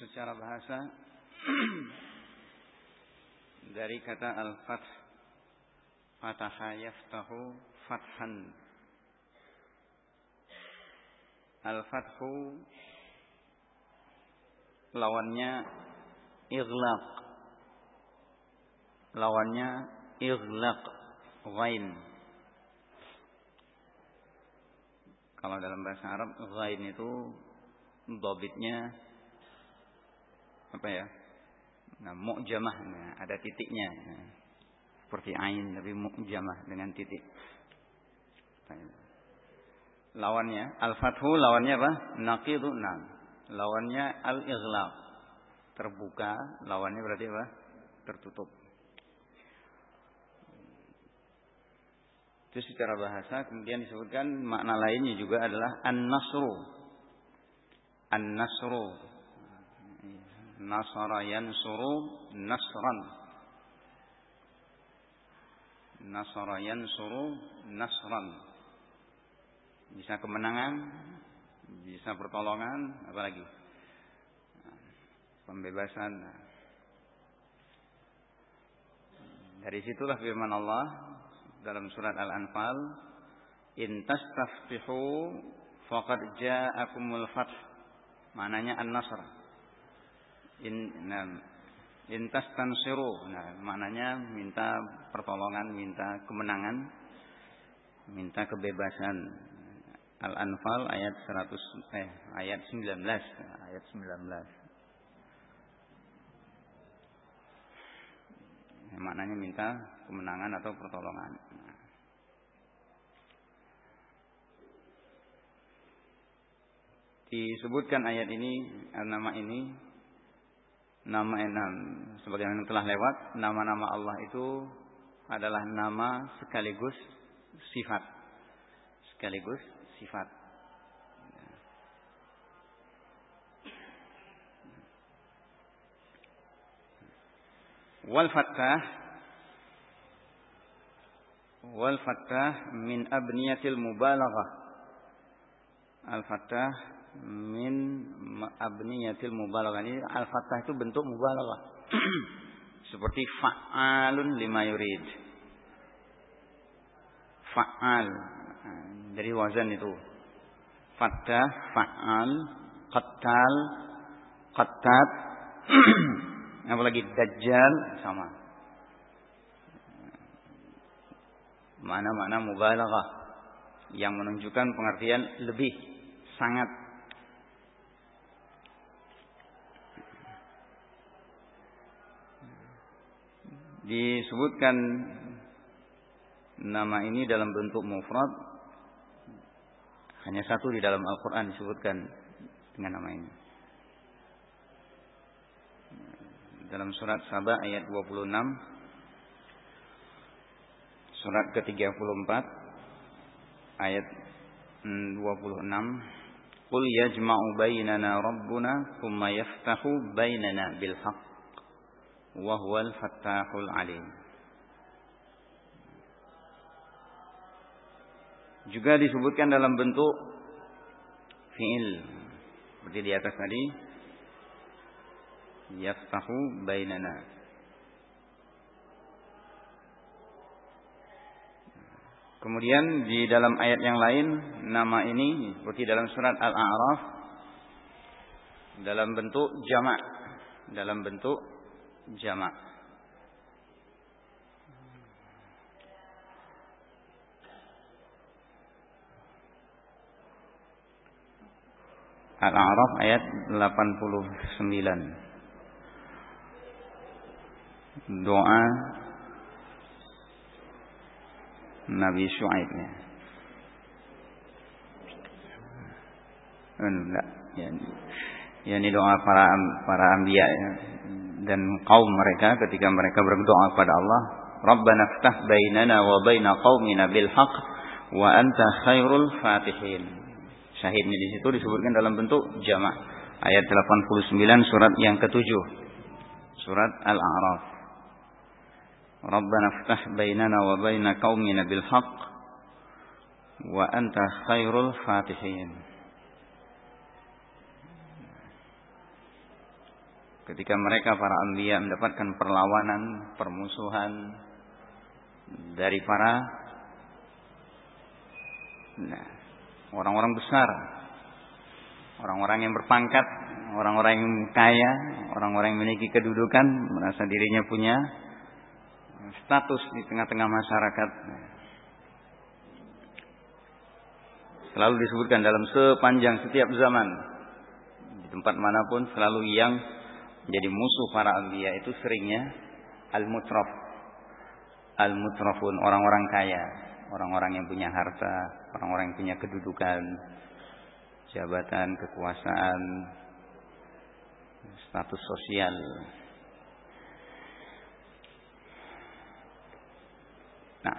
secara bahasa dari kata al-fath fataha yaftahu fathan. Al-fathu lawannya ighlaq. Lawannya ighlaq ghain. Kalau dalam bahasa Arab ghain itu dobitnya apa ya? Nah mu'jamah nah, ada titiknya. Nah, seperti ain tapi mu'jamah dengan titik. Lawannya al-fathu lawannya apa? Naqidu nam lawannya al-ighlaq. Terbuka lawannya berarti apa? Tertutup. Itu secara bahasa kemudian disebutkan makna lainnya juga adalah an-nasru. An-nasru nasara yansuru nasran. Nasara yansuru nasran. Bisa kemenangan bisa pertolongan apalagi? Pembebasan. Dari situlah firman Allah dalam surat Al-Anfal in tastaftihu faqad ja'akumul fath. Maknanya an-nasr in nah, intas tansiru. Nah maknanya minta pertolongan minta kemenangan minta kebebasan. Al-Anfal ayat 100 eh ayat 19 ayat 19 nah, maknanya minta kemenangan atau pertolongan. Disebutkan ayat ini nama ini nama enam sebagaimana telah lewat nama-nama Allah itu adalah nama sekaligus sifat. Sekaligus sifat. Wal fattah wal fattah min abniyatil mubalaghah. Al fattah min abniyatil mubalaghah. Ini al-fathah itu bentuk mubalaghah. Seperti fa'alun lima yurid. Fa'al. Dari wazan itu. Fathah, fa'al, qattal, qattat. Apalagi dajjal sama. Mana-mana mubalaghah yang menunjukkan pengertian lebih sangat disebutkan nama ini dalam bentuk mufrad. Hanya satu di dalam Al-Quran disebutkan dengan nama ini. Dalam surat Sabah ayat 26 Surat ke-34 Ayat 26 Qul yajma'u bainana rabbuna Thumma yaftahu bainana bilhaq wa huwal fattahul alim. Juga disebutkan dalam bentuk fi'il seperti di atas tadi yaftahu bainana. Kemudian di dalam ayat yang lain nama ini seperti dalam surat Al-A'raf dalam bentuk jamak, dalam bentuk jamak. Al-A'raf ayat 89. Doa Nabi Shu'aib ya. Enggak, ya, ya ini doa para para anbiya ya dan kaum mereka ketika mereka berdoa kepada Allah, Rabbana ftah bainana wa baina qaumina bil haqq wa anta khairul fatihin. Syahidnya di situ disebutkan dalam bentuk jamak. Ayat 89 surat yang ketujuh. Surat Al-A'raf. Rabbana ftah bainana wa baina qaumina bil haqq wa anta khairul fatihin. Ketika mereka para anbiya mendapatkan perlawanan, permusuhan dari para nah, orang-orang besar, orang-orang yang berpangkat, orang-orang yang kaya, orang-orang yang memiliki kedudukan, merasa dirinya punya status di tengah-tengah masyarakat. Selalu disebutkan dalam sepanjang setiap zaman. Di tempat mana pun selalu yang jadi musuh para anbiya itu seringnya al-mutraf. Al-mutrafun, orang-orang kaya, orang-orang yang punya harta, orang-orang yang punya kedudukan, jabatan, kekuasaan, status sosial. Nah,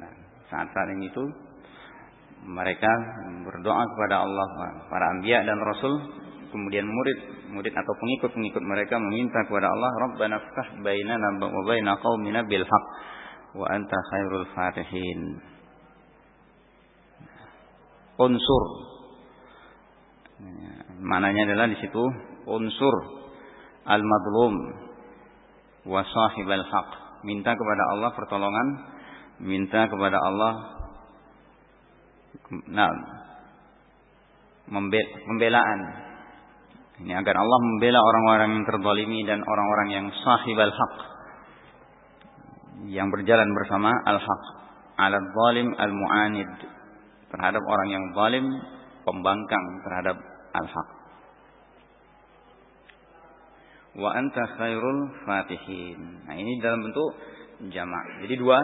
nah saat-saat itu mereka berdoa kepada Allah, para anbiya dan rasul, kemudian murid, murid atau pengikut-pengikut mereka meminta kepada Allah, Rabbana ftah bainana wa baina qaumina bil haqq wa anta khairul fatihin. Unsur. Mananya adalah di situ unsur al-madlum wa sahibal haq. Minta kepada Allah pertolongan, minta kepada Allah nah, pembelaan. Ini agar Allah membela orang-orang yang terzalimi dan orang-orang yang sahibal haq. Yang berjalan bersama al-haq. Ala zalim al-mu'anid. Terhadap orang yang zalim, pembangkang terhadap al-haq. Wa anta khairul fatihin. Nah ini dalam bentuk jamak. Jadi dua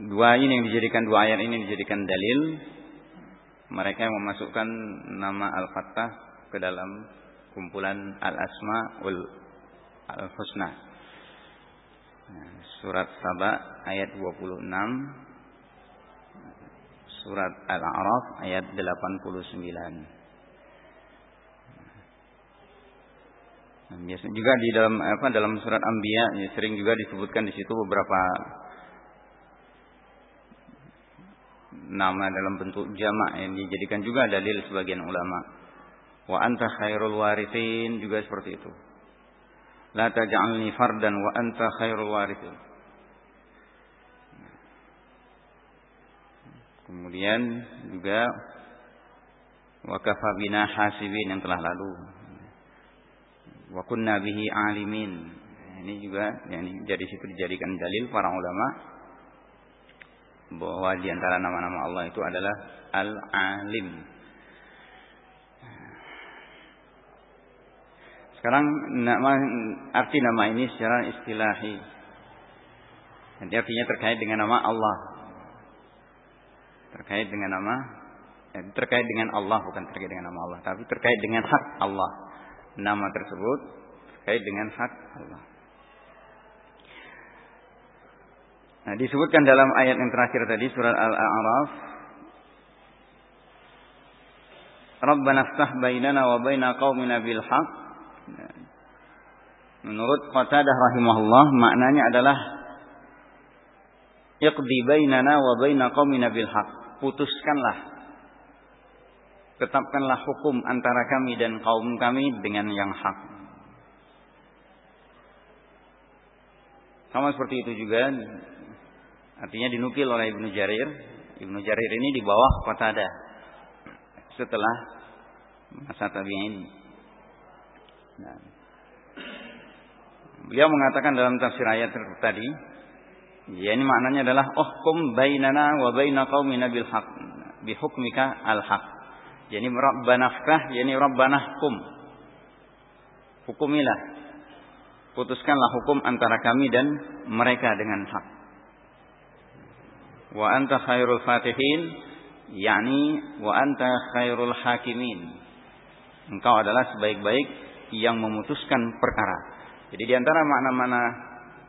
Dua ini yang dijadikan dua ayat ini dijadikan dalil mereka yang memasukkan nama Al-Fattah ke dalam kumpulan Al-Asma wal Al-Husna. Nah, surat Saba ayat 26 Surat Al-A'raf ayat 89 Biasanya juga di dalam apa dalam surat Anbiya ya, sering juga disebutkan di situ beberapa nama dalam bentuk jamak yang dijadikan juga dalil sebagian ulama. Wa anta khairul warithin juga seperti itu. La taj'alni fardan wa anta khairul warithin. Kemudian juga wa kafa bina hasibin yang telah lalu. Wa kunna bihi alimin. Ini juga yang jadi situ dijadikan dalil para ulama bahwa di antara nama-nama Allah itu adalah Al-Alim. Sekarang nama arti nama ini secara istilahi. Jadi artinya terkait dengan nama Allah. Terkait dengan nama eh, terkait dengan Allah bukan terkait dengan nama Allah, tapi terkait dengan hak Allah. Nama tersebut terkait dengan hak Allah. Nah, disebutkan dalam ayat yang terakhir tadi surat Al-A'raf Rabbana ftah bainana wa baina qaumina bil haq. Menurut Qatadah rahimahullah maknanya adalah iqdi bainana wa baina qaumina bil haq. Putuskanlah tetapkanlah hukum antara kami dan kaum kami dengan yang hak. Sama seperti itu juga Artinya dinukil oleh Ibnu Jarir. Ibnu Jarir ini di bawah Qatada. Setelah masa tabi'in. Nah. Beliau mengatakan dalam tafsir ayat tadi, ya ini maknanya adalah uhkum bainana wa baina qaumina bil haq bi hukmika al haq. Yani rabbana fkah, yani rabbana hukum. Hukumilah. Putuskanlah hukum antara kami dan mereka dengan hak wa anta khairul fatihin yakni wa anta khairul hakimin. Engkau adalah sebaik-baik yang memutuskan perkara. Jadi di antara makna-makna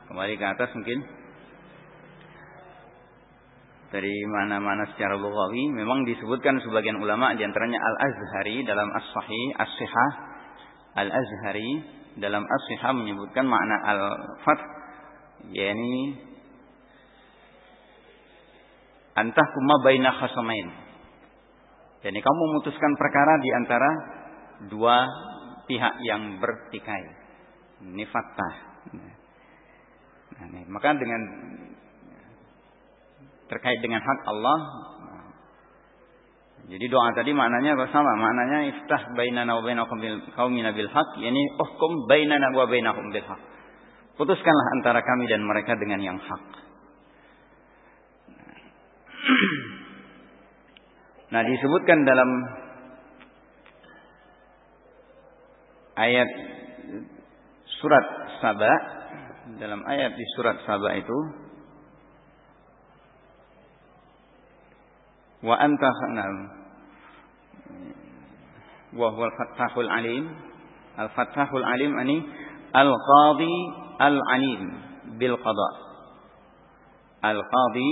kembali ke atas mungkin dari mana-mana secara lughawi memang disebutkan sebagian ulama di antaranya Al-Azhari dalam As-Sahih As-Sihah. Al-Azhari dalam As-Sihah menyebutkan makna al-fath yakni antah kuma baina khasamain. Jadi kamu memutuskan perkara di antara dua pihak yang bertikai. Ini fattah. Nah, ini. Maka dengan terkait dengan hak Allah jadi doa tadi maknanya bersama, maknanya iftah bainana wa baina qaumina bil haq, yani uhkum bainana wa bainahum bil haq. Putuskanlah antara kami dan mereka dengan yang hak. Nah, disebutkan dalam ayat surat Saba dalam ayat di surat Saba itu wa anta khanam. Wa huwa al-fattahul alim. Al-fattahul alim ani al-qadi al-alim bil qada. Al-qadi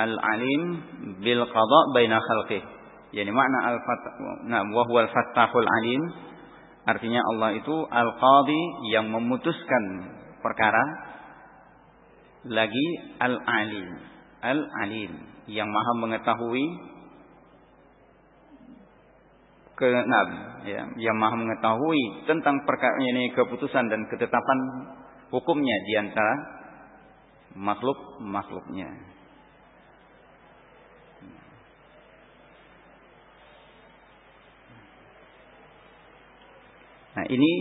al-alim bil qada baina khalqih. Yani makna al-fattah nah wa huwa al-fattahul alim. Artinya Allah itu al-qadi yang memutuskan perkara lagi al-alim. Al-alim yang maha mengetahui keenam ya yang maha mengetahui tentang perkara ini keputusan dan ketetapan hukumnya di antara makhluk-makhluknya. Nah, ini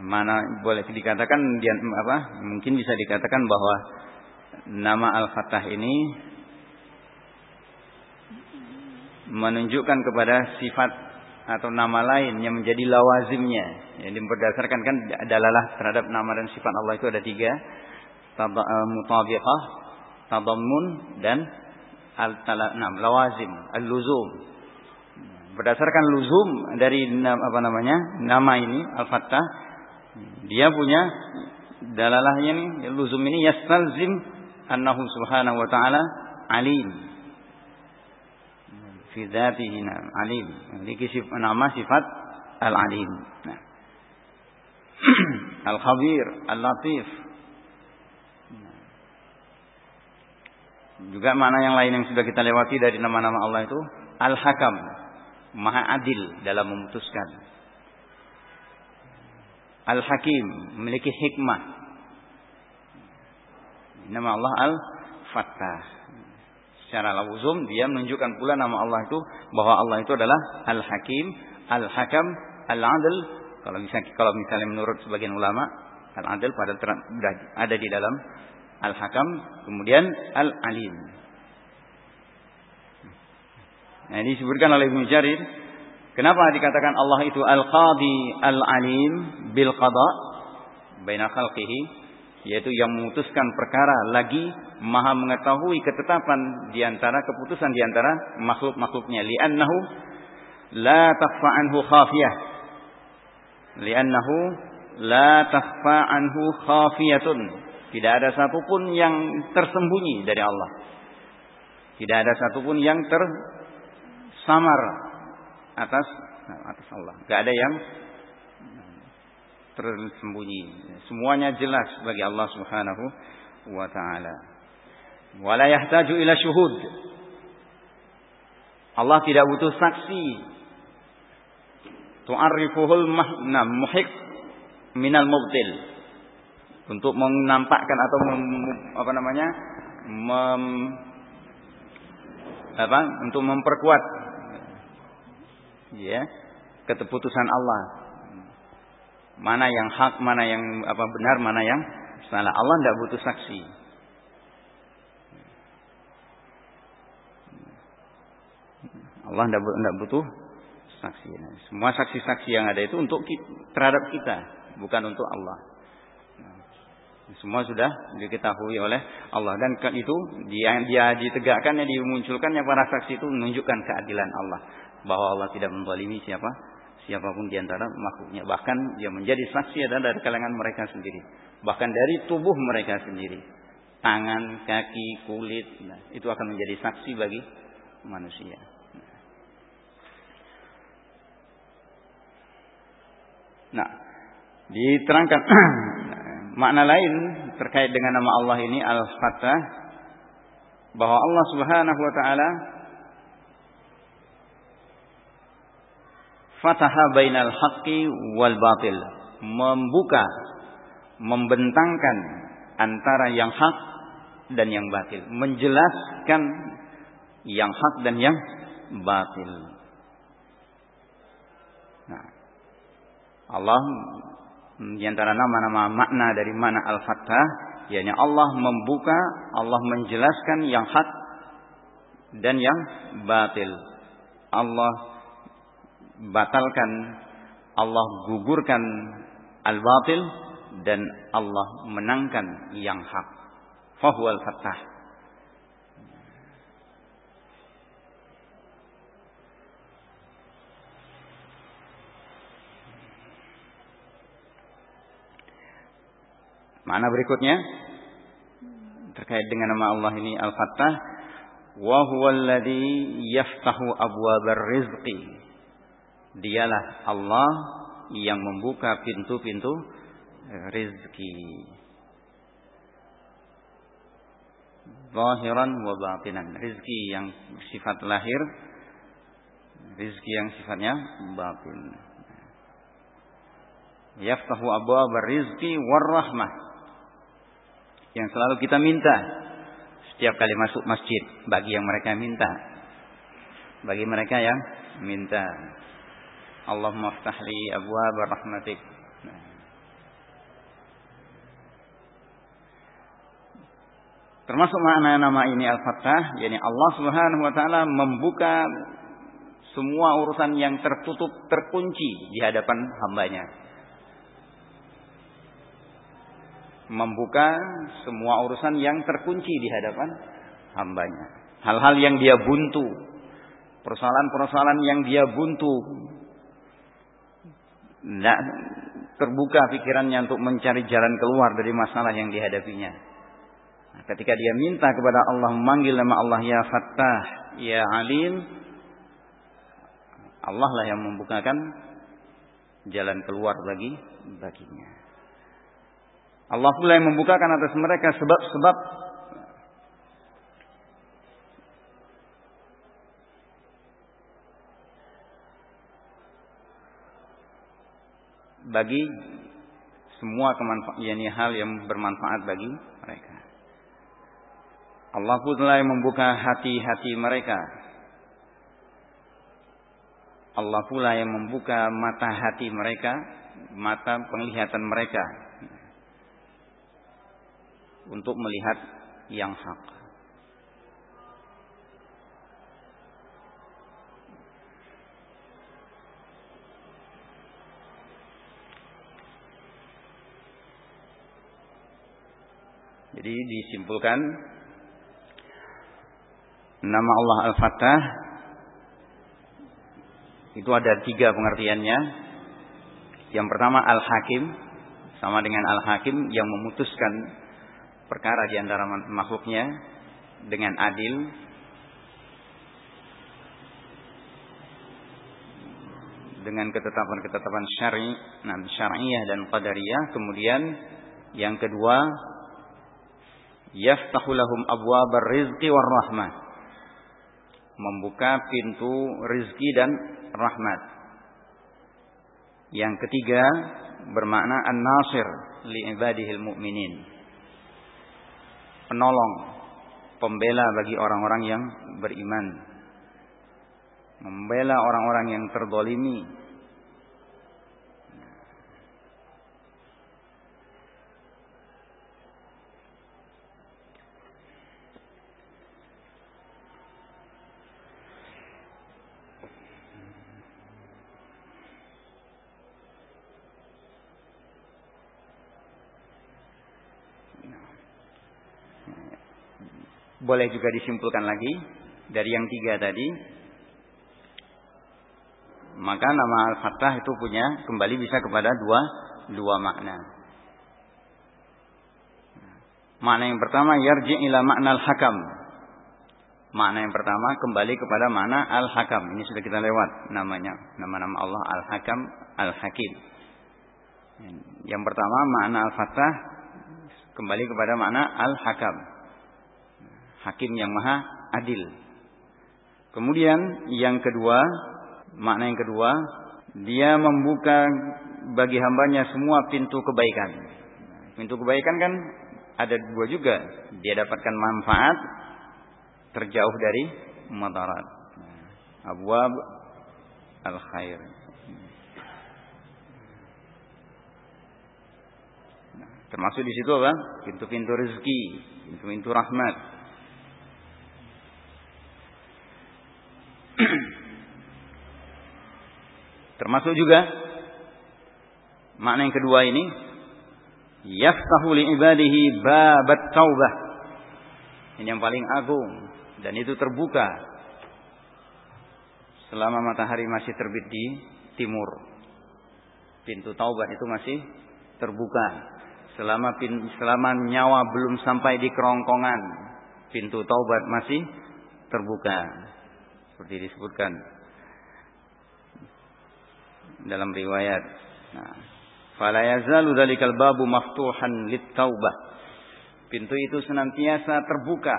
mana boleh dikatakan dia apa? Mungkin bisa dikatakan bahwa nama Al-Fatah ini menunjukkan kepada sifat atau nama lain yang menjadi lawazimnya. Yang berdasarkan kan adalah terhadap nama dan sifat Allah itu ada tiga. Eh, mutabiqah, tadammun, dan al-talanam, lawazim, al-luzum. Berdasarkan luzum dari apa namanya nama ini Al-Fattah, dia punya dalalahnya nih, luzum ini yastalzim annahu subhanahu wa ta'ala alim. Fi dzatihi alim. Memiliki nama sifat al-alim. Nah. al-khabir al-latif. Juga mana yang lain yang sudah kita lewati dari nama-nama Allah itu? Al-hakam maha adil dalam memutuskan al-hakim memiliki hikmah Nama Allah Al-Fattah. Secara lawuzum dia menunjukkan pula nama Allah itu bahwa Allah itu adalah Al-Hakim, Al-Hakam, Al-Adil. Kalau misalnya kalau misalnya menurut sebagian ulama, Al-Adil pada ada di dalam Al-Hakam, kemudian Al-Alim. Nah, disebutkan oleh Ibnu Jarir. Kenapa dikatakan Allah itu Al-Qadi Al-Alim bil qada baina khalqihi? yaitu yang memutuskan perkara lagi maha mengetahui ketetapan di antara keputusan di antara makhluk-makhluknya li'annahu la takhfa anhu khafiyah li'annahu la takhfa anhu khafiyatun tidak ada satupun yang tersembunyi dari Allah tidak ada satupun yang tersamar atas atas Allah tidak ada yang tersembunyi. Semuanya jelas bagi Allah Subhanahu wa taala. Wala yahtaju ila syuhud. Allah tidak butuh saksi. Tu'arrifuhul mahna muhiq minal mubtil. Untuk menampakkan atau mem, apa namanya? Mem, apa? Untuk memperkuat ya keputusan Allah Mana yang hak, mana yang apa benar, mana yang salah. Allah tidak butuh saksi. Allah tidak butuh saksi. Nah, semua saksi-saksi yang ada itu untuk kita, terhadap kita, bukan untuk Allah. Semua sudah diketahui oleh Allah dan itu dia dia ditegakkannya dimunculkannya para saksi itu menunjukkan keadilan Allah bahwa Allah tidak menzalimi siapa siapa pun di antara makhluknya. Bahkan dia menjadi saksi adalah dari kalangan mereka sendiri. Bahkan dari tubuh mereka sendiri. Tangan, kaki, kulit. Nah, itu akan menjadi saksi bagi manusia. Nah, diterangkan makna lain terkait dengan nama Allah ini Al-Fatah bahwa Allah Subhanahu wa taala fataha bainal haqqi wal batil. Membuka membentangkan antara yang hak dan yang batil. Menjelaskan yang hak dan yang batil. Nah Allah di antara nama-nama makna dari mana Al-Fattah yakni Allah membuka Allah menjelaskan yang hak dan yang batil. Allah batalkan Allah gugurkan al-batil dan Allah menangkan yang hak. Fahuwal fattah Mana berikutnya? Terkait dengan nama Allah ini Al-Fattah wa huwallazi yaftahu abwabar rizqi dialah Allah yang membuka pintu-pintu rizki. Zahiran wa batinan. Rizki yang sifat lahir rizki yang sifatnya batin. Yaftahu abwabar rizki war rahmah yang selalu kita minta. Setiap kali masuk masjid bagi yang mereka minta. Bagi mereka yang minta Allahumma ftahli abwaab rahmatik Termasuk makna nama ini Al-Fattah, yakni Allah Subhanahu wa taala membuka semua urusan yang tertutup, terkunci di hadapan hambanya. Membuka semua urusan yang terkunci di hadapan hambanya. Hal-hal yang dia buntu, persoalan-persoalan yang dia buntu, tidak terbuka pikirannya untuk mencari jalan keluar dari masalah yang dihadapinya. Nah, ketika dia minta kepada Allah memanggil nama Allah ya Fattah, ya Alim, Allah lah yang membukakan jalan keluar bagi baginya. Allah pula yang membukakan atas mereka sebab-sebab bagi semua kemanfaatan hal yang bermanfaat bagi mereka. Allah pula yang membuka hati-hati mereka. Allah pula yang membuka mata hati mereka, mata penglihatan mereka untuk melihat yang hak. Jadi disimpulkan nama Allah Al-Fattah itu ada tiga pengertiannya. Yang pertama Al-Hakim sama dengan Al-Hakim yang memutuskan perkara di antara makhluknya dengan adil dengan ketetapan-ketetapan syar'i, nah syar'iyah dan qadariyah. Kemudian yang kedua yaftahu lahum abwabar rizqi war rahmah membuka pintu rizki dan rahmat. Yang ketiga bermakna an-nasir li ibadihil mu'minin. Penolong pembela bagi orang-orang yang beriman. Membela orang-orang yang terdolimi Boleh juga disimpulkan lagi dari yang tiga tadi. Maka nama Al-Fattah itu punya kembali bisa kepada dua dua makna. Makna yang pertama yarji ila makna al-hakam. Makna yang pertama kembali kepada makna al-hakam. Ini sudah kita lewat namanya. Nama-nama Allah al-hakam, al-hakim. Yang pertama makna al-fattah kembali kepada makna al-hakam hakim yang maha adil. Kemudian yang kedua, makna yang kedua dia membuka bagi hambanya semua pintu kebaikan. Pintu kebaikan kan ada dua juga. Dia dapatkan manfaat terjauh dari madarat. Abwab al-khair. termasuk di situ apa? Pintu-pintu rezeki, pintu-pintu rahmat. Termasuk juga makna yang kedua ini yaftahu li ibadihi babat taubah. Ini yang paling agung dan itu terbuka selama matahari masih terbit di timur. Pintu taubat itu masih terbuka. Selama selama nyawa belum sampai di kerongkongan, pintu taubat masih terbuka. Seperti disebutkan dalam riwayat. Nah, fala yazalu dzalikal babu maftuhan lit taubah. Pintu itu senantiasa terbuka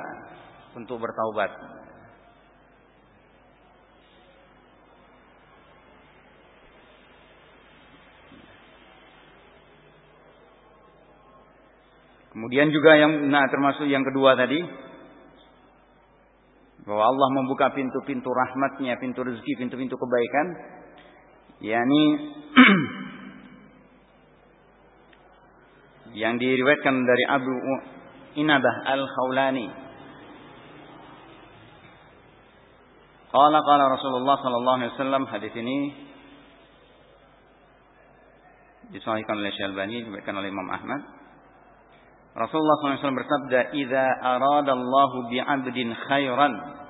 untuk bertaubat. Kemudian juga yang nah termasuk yang kedua tadi bahwa Allah membuka pintu-pintu rahmatnya, pintu rezeki, pintu-pintu kebaikan yakni yang diriwayatkan dari Abu Inabah Al-Khawlani. Qala qala Rasulullah sallallahu alaihi wasallam hadis ini disahihkan oleh Syalbani diriwayatkan oleh Imam Ahmad. Rasulullah SAW bersabda, "Idza aradallahu bi'abdin khairan"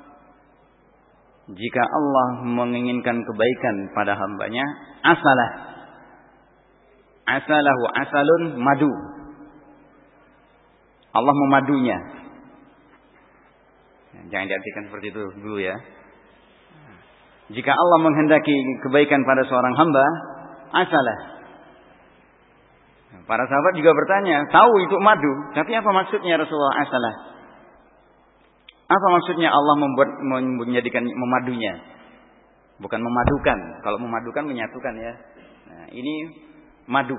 Jika Allah menginginkan kebaikan pada hambanya, asalah. Asalahu asalun madu. Allah memadunya. Jangan diartikan seperti itu dulu ya. Jika Allah menghendaki kebaikan pada seorang hamba, asalah Para sahabat juga bertanya, tahu itu madu, tapi apa maksudnya Rasulullah Asalah? Apa maksudnya Allah membuat menjadikan memadunya? Bukan memadukan. Kalau memadukan menyatukan ya. Nah, ini madu.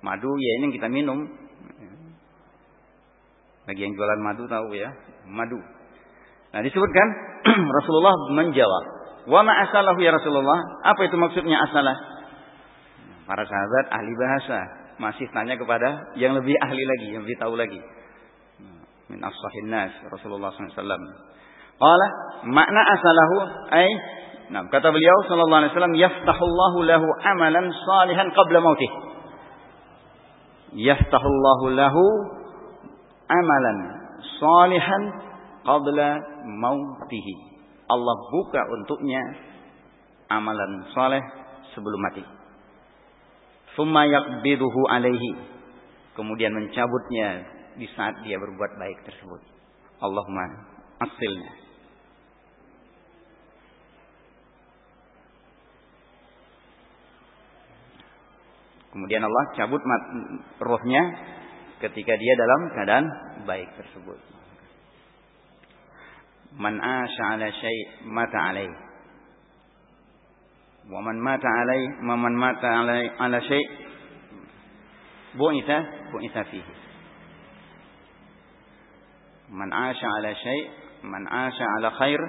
Madu ya ini yang kita minum. Bagi yang jualan madu tahu ya, madu. Nah, disebutkan Rasulullah menjawab, "Wa ma asalahu ya Rasulullah?" Apa itu maksudnya asalah? Para sahabat ahli bahasa masih tanya kepada yang lebih ahli lagi, yang lebih tahu lagi. Min ashahin nas Rasulullah SAW. Qala makna asalahu ay Nah, kata beliau sallallahu alaihi wasallam yaftahullahu lahu amalan salihan qabla mautih. Yaftahullahu lahu amalan salihan qabla mautihi. Allah buka untuknya amalan saleh sebelum mati. Thumma yakbiduhu alaihi. Kemudian mencabutnya di saat dia berbuat baik tersebut. Allahumma asilnya. Kemudian Allah cabut rohnya ketika dia dalam keadaan baik tersebut. Man asha ala syai' mata alaih. Wa man mata alaih, man mata alaih ala syai' bu'itha bu'itha fihi. Man asya ala syai' man asya ala khair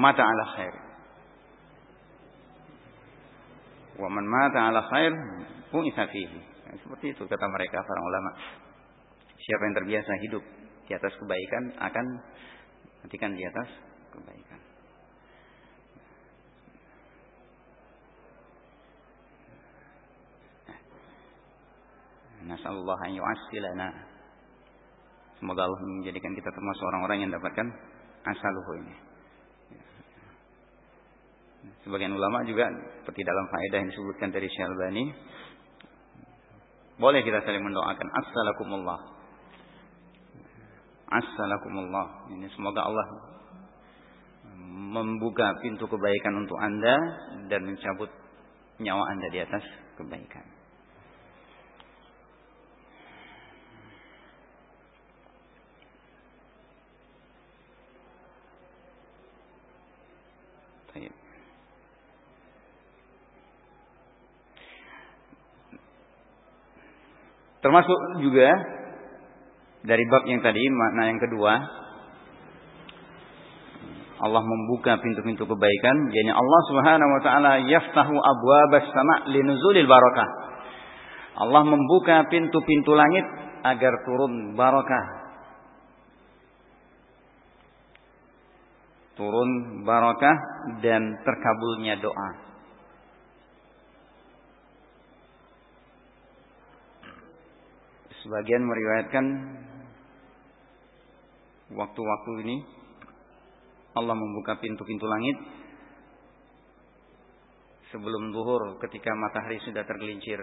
mata ala khair. Wa man mata ala khair pun fihi. Nah, seperti itu kata mereka para ulama. Siapa yang terbiasa hidup di atas kebaikan akan matikan di atas kebaikan. Nah. Nah, nasallahu an yu'assilana Semoga Allah menjadikan kita termasuk orang-orang yang dapatkan asaluhu ini. Sebagian ulama juga seperti dalam faedah yang disebutkan dari Syalbani boleh kita saling mendoakan assalakumullah. Assalakumullah. Ini semoga Allah membuka pintu kebaikan untuk Anda dan mencabut nyawa Anda di atas kebaikan. Termasuk juga dari bab yang tadi, makna yang kedua, Allah membuka pintu-pintu kebaikan, Jadi Allah Subhanahu wa taala yaftahu abwabas sama' linuzulil barakah. Allah membuka pintu-pintu langit agar turun barakah. Turun barakah dan terkabulnya doa sebagian meriwayatkan waktu-waktu ini Allah membuka pintu-pintu langit sebelum zuhur ketika matahari sudah tergelincir.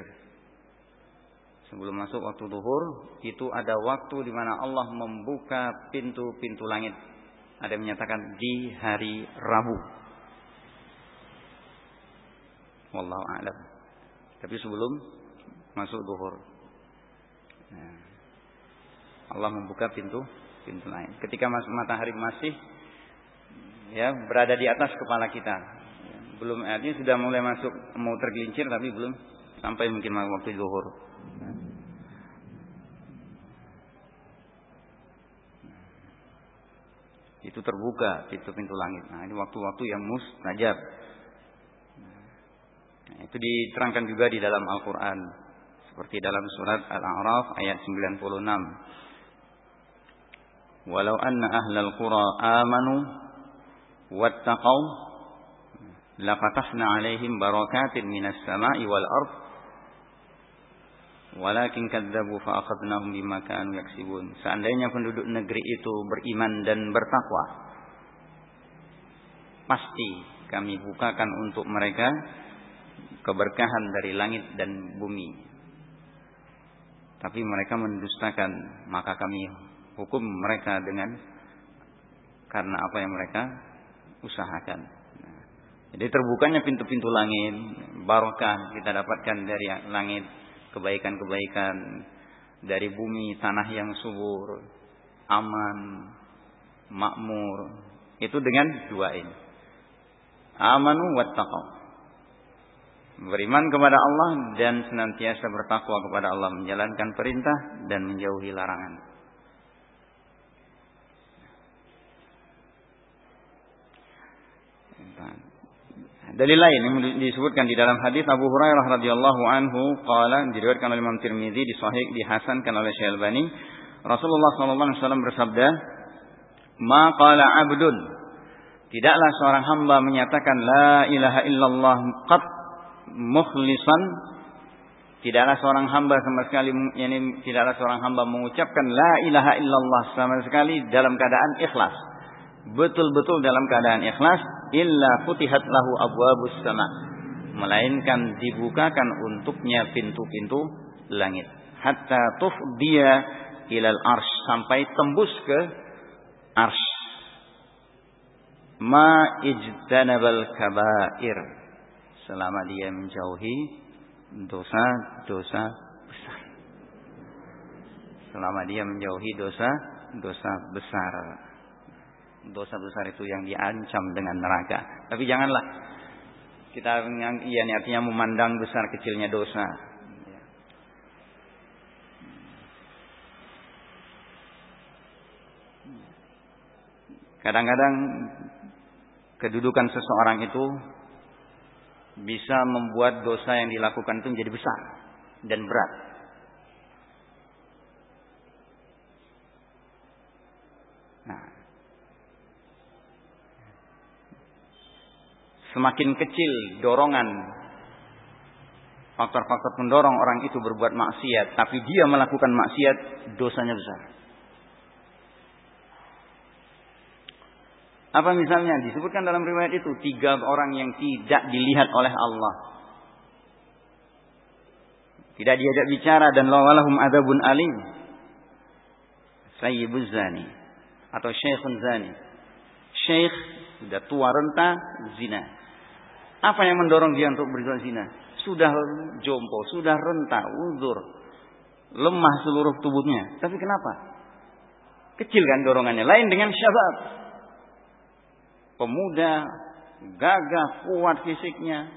Sebelum masuk waktu zuhur itu ada waktu di mana Allah membuka pintu-pintu langit. Ada yang menyatakan di hari Rabu. Wallahu a'lam. Tapi sebelum masuk zuhur. Nah, Allah membuka pintu pintu lain. Ketika matahari masih ya berada di atas kepala kita. Belum artinya sudah mulai masuk mau tergelincir tapi belum sampai mungkin waktu zuhur. Itu terbuka pintu-pintu langit. Nah, ini waktu-waktu yang mustajab. Nah, itu diterangkan juga di dalam Al-Qur'an seperti dalam surat Al-A'raf ayat 96 walau anna ahlal qura amanu wattaqau lafatahna alaihim barakatin minas sama'i wal ard walakin kadzabu fa akhadnahum bima kanu yaksibun. Seandainya penduduk negeri itu beriman dan bertakwa pasti kami bukakan untuk mereka keberkahan dari langit dan bumi. Tapi mereka mendustakan maka kami hukum mereka dengan karena apa yang mereka usahakan. Jadi terbukanya pintu-pintu langit, barokah kita dapatkan dari langit, kebaikan-kebaikan dari bumi, tanah yang subur, aman, makmur. Itu dengan dua ini. Amanu wattaqau. Beriman kepada Allah dan senantiasa bertakwa kepada Allah, menjalankan perintah dan menjauhi larangan. Dalil lain yang disebutkan di dalam hadis Abu Hurairah radhiyallahu anhu qala diriwayatkan oleh Imam Tirmizi di sahih dihasankan oleh Syekh Albani. Rasulullah sallallahu alaihi wasallam bersabda Ma qala 'abdun? Tidaklah seorang hamba menyatakan la ilaha illallah qat mukhlisan. Tidaklah seorang hamba sama sekali yani tidaklah seorang hamba mengucapkan la ilaha illallah sama sekali dalam keadaan ikhlas betul-betul dalam keadaan ikhlas illa futihat lahu abwabus sama. Melainkan dibukakan untuknya pintu-pintu langit. Hatta tufdiya ilal arsh sampai tembus ke arsh. Ma ijtanabal kabair. Selama dia menjauhi dosa-dosa besar. Selama dia menjauhi dosa-dosa besar dosa besar itu yang diancam dengan neraka. Tapi janganlah kita iya artinya memandang besar kecilnya dosa. Kadang-kadang kedudukan seseorang itu bisa membuat dosa yang dilakukan itu menjadi besar dan berat. Semakin kecil dorongan faktor-faktor pendorong orang itu berbuat maksiat, tapi dia melakukan maksiat, dosanya besar. Apa misalnya disebutkan dalam riwayat itu tiga orang yang tidak dilihat oleh Allah. Tidak diajak bicara dan lawalahum adabun alim. Sayyibuz zani atau syekhun zani. Syekh sudah tua renta zina. Apa yang mendorong dia untuk berbuat zina? Sudah jompo, sudah renta, uzur, lemah seluruh tubuhnya. Tapi kenapa? Kecil kan dorongannya. Lain dengan syabab. Pemuda, gagah, kuat fisiknya.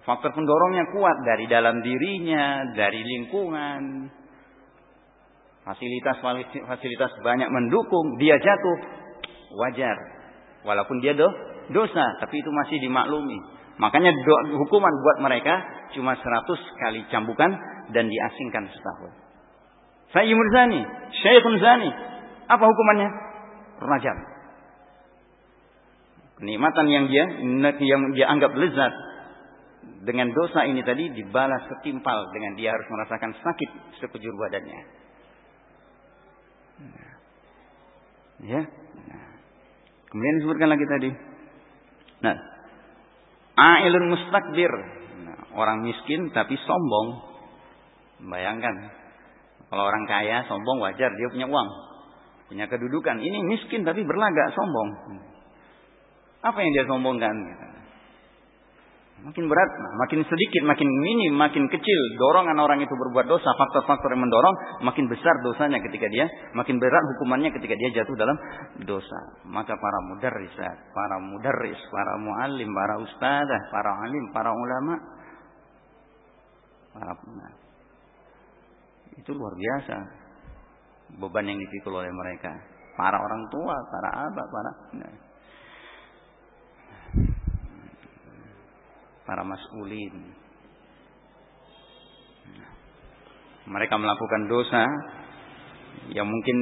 Faktor pendorongnya kuat dari dalam dirinya, dari lingkungan. Fasilitas-fasilitas banyak mendukung, dia jatuh. Wajar. Walaupun dia do, dosa, tapi itu masih dimaklumi. Makanya hukuman buat mereka cuma 100 kali cambukan dan diasingkan setahun. Sayyimul zani, syekhun zani. Apa hukumannya? Rajam. Kenikmatan yang dia yang dia anggap lezat dengan dosa ini tadi dibalas setimpal dengan dia harus merasakan sakit sekujur badannya. Ya. Nah. Kemudian disebutkan lagi tadi. Nah, ailun mustakbir. Nah, orang miskin tapi sombong. Bayangkan. Kalau orang kaya sombong wajar dia punya uang. Punya kedudukan. Ini miskin tapi berlagak sombong. Apa yang dia sombongkan? Makin berat, makin sedikit, makin minim, makin kecil. Dorongan orang itu berbuat dosa, faktor-faktor yang mendorong, makin besar dosanya ketika dia, makin berat hukumannya ketika dia jatuh dalam dosa. Maka para mudarris, para mudarris, para muallim, para ustazah, para alim, para ulama, para nah, itu luar biasa beban yang dipikul oleh mereka. Para orang tua, para abah, para nah. Para mas'ulin. Mereka melakukan dosa yang mungkin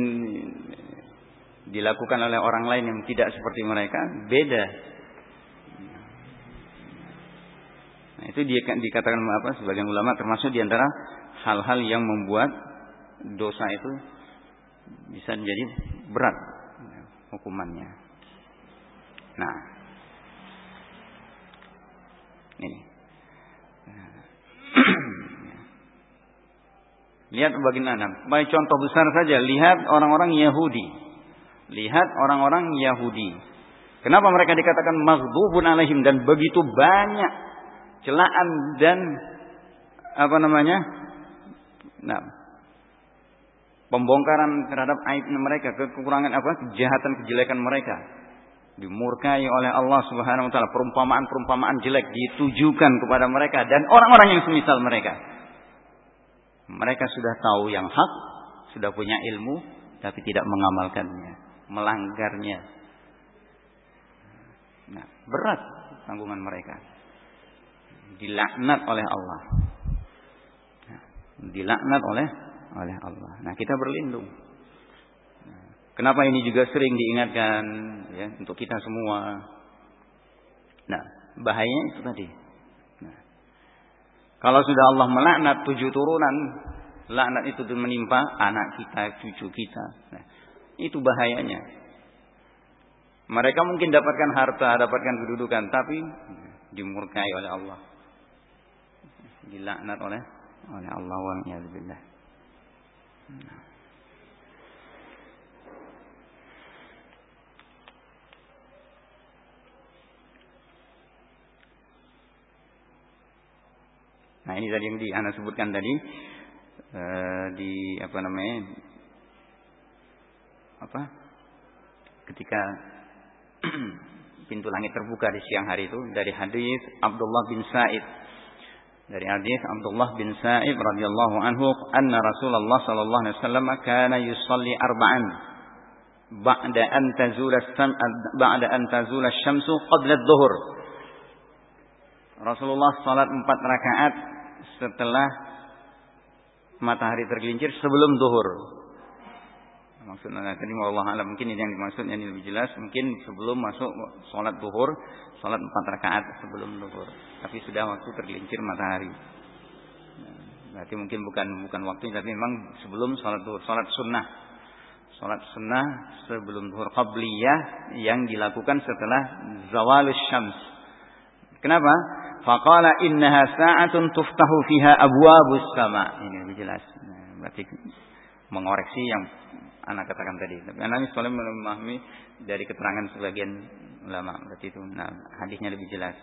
dilakukan oleh orang lain yang tidak seperti mereka, beda. Nah, itu dikatakan apa sebagian ulama termasuk di antara hal-hal yang membuat dosa itu bisa menjadi berat hukumannya. Nah, ini. Lihat bagaimana. Baik contoh besar saja. Lihat orang-orang Yahudi. Lihat orang-orang Yahudi. Kenapa mereka dikatakan maghdubun alaihim dan begitu banyak celaan dan apa namanya? Nah, pembongkaran terhadap aib mereka, kekurangan apa? kejahatan, kejelekan mereka dimurkai oleh Allah Subhanahu wa taala perumpamaan-perumpamaan jelek ditujukan kepada mereka dan orang-orang yang semisal mereka. Mereka sudah tahu yang hak, sudah punya ilmu tapi tidak mengamalkannya, melanggarnya. Nah, berat tanggungan mereka. Dilaknat oleh Allah. Nah, dilaknat oleh oleh Allah. Nah, kita berlindung Kenapa ini juga sering diingatkan ya untuk kita semua. Nah, bahayanya itu tadi. Nah, kalau sudah Allah melaknat tujuh turunan, laknat itu menimpa anak kita, cucu kita. Nah, itu bahayanya. Mereka mungkin dapatkan harta, dapatkan kedudukan, tapi dimurkai oleh Allah. Dilaknat oleh oleh Allah wa Nah. Nah ini tadi yang di Anda sebutkan tadi uh, di apa namanya apa ketika pintu langit terbuka di siang hari itu dari hadis Abdullah bin Sa'id. Dari hadis Abdullah bin Sa'id radhiyallahu anhu anna Rasulullah sallallahu alaihi wasallam kana yusalli arba'an ba'da an tazula ba'da an tazula syamsu qabla adh-dhuhr. Rasulullah salat empat rakaat setelah matahari tergelincir sebelum zuhur. Maksudnya tadi Allah alam mungkin ini yang dimaksud yang lebih jelas mungkin sebelum masuk sholat zuhur, sholat empat rakaat sebelum zuhur. Tapi sudah waktu tergelincir matahari. Berarti mungkin bukan bukan waktu tapi memang sebelum sholat zuhur, sholat sunnah. Sholat sunnah sebelum zuhur qabliyah yang dilakukan setelah zawal syams. Kenapa? Faqala innaha sa'atun tuftahu fiha abwabus sama. Ini lebih jelas. Nah, berarti mengoreksi yang anak katakan tadi. Tapi anak soalnya memahami dari keterangan sebagian ulama. Berarti itu nah, hadisnya lebih jelas.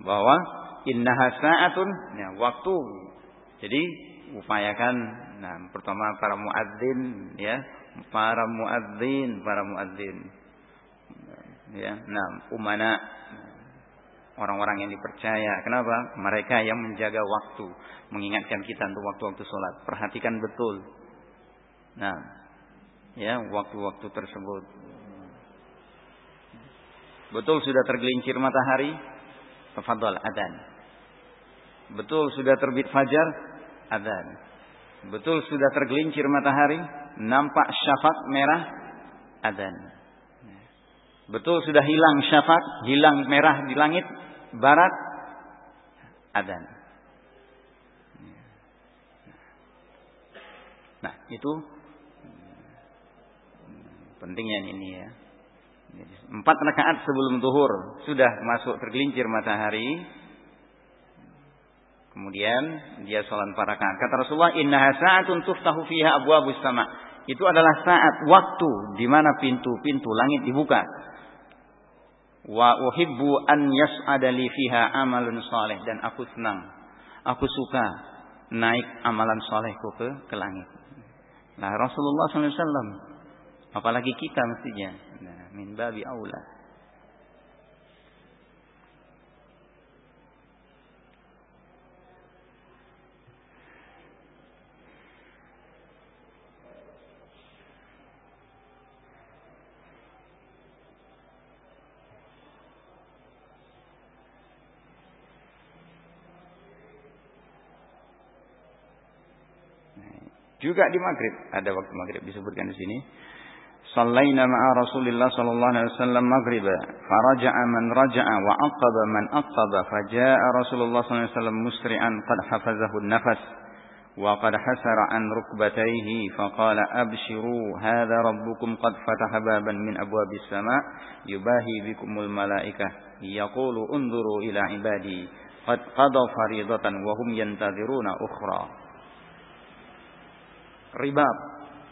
Bahwa innaha sa'atun ya, waktu. Jadi upayakan nah pertama para muadzin ya, para muadzin, para muadzin ya, nah umana orang-orang yang dipercaya. Kenapa? Mereka yang menjaga waktu, mengingatkan kita untuk waktu-waktu sholat. Perhatikan betul. Nah, ya waktu-waktu tersebut. Betul sudah tergelincir matahari, tafadhol adzan. Betul sudah terbit fajar, adzan. Betul sudah tergelincir matahari, nampak syafaq merah, adzan. Betul sudah hilang syafaq, hilang merah di langit barat, adzan. Nah, itu pentingnya ini ya. Empat rakaat sebelum zuhur sudah masuk tergelincir matahari. Kemudian dia sholat empat rakaat. Kata Rasulullah, Inna sa'atun tuftahu fiha abwabus sama. Itu adalah saat waktu di mana pintu-pintu langit dibuka. Wa uhibbu an yas'ada li fiha amalun saleh dan aku senang. Aku suka naik amalan salehku ke ke langit. Nah, Rasulullah SAW apalagi kita mestinya. Nah, min babi aula. Juga di maghrib ada waktu maghrib disebutkan di sini. Sallaina ma'a Rasulillah sallallahu alaihi wasallam maghrib. Faraja'a man raja'a wa aqaba man aqaba. Faja'a Rasulullah sallallahu alaihi wasallam musri'an qad hafazahu an-nafas. Wa qad hasara an rukbatayhi faqala abshiru hadha rabbukum qad fataha baban min abwabis sama' yubahi bikumul malaikah yaqulu unzuru ila ibadi qad qada faridatan wa hum yantaziruna ukhra ribab.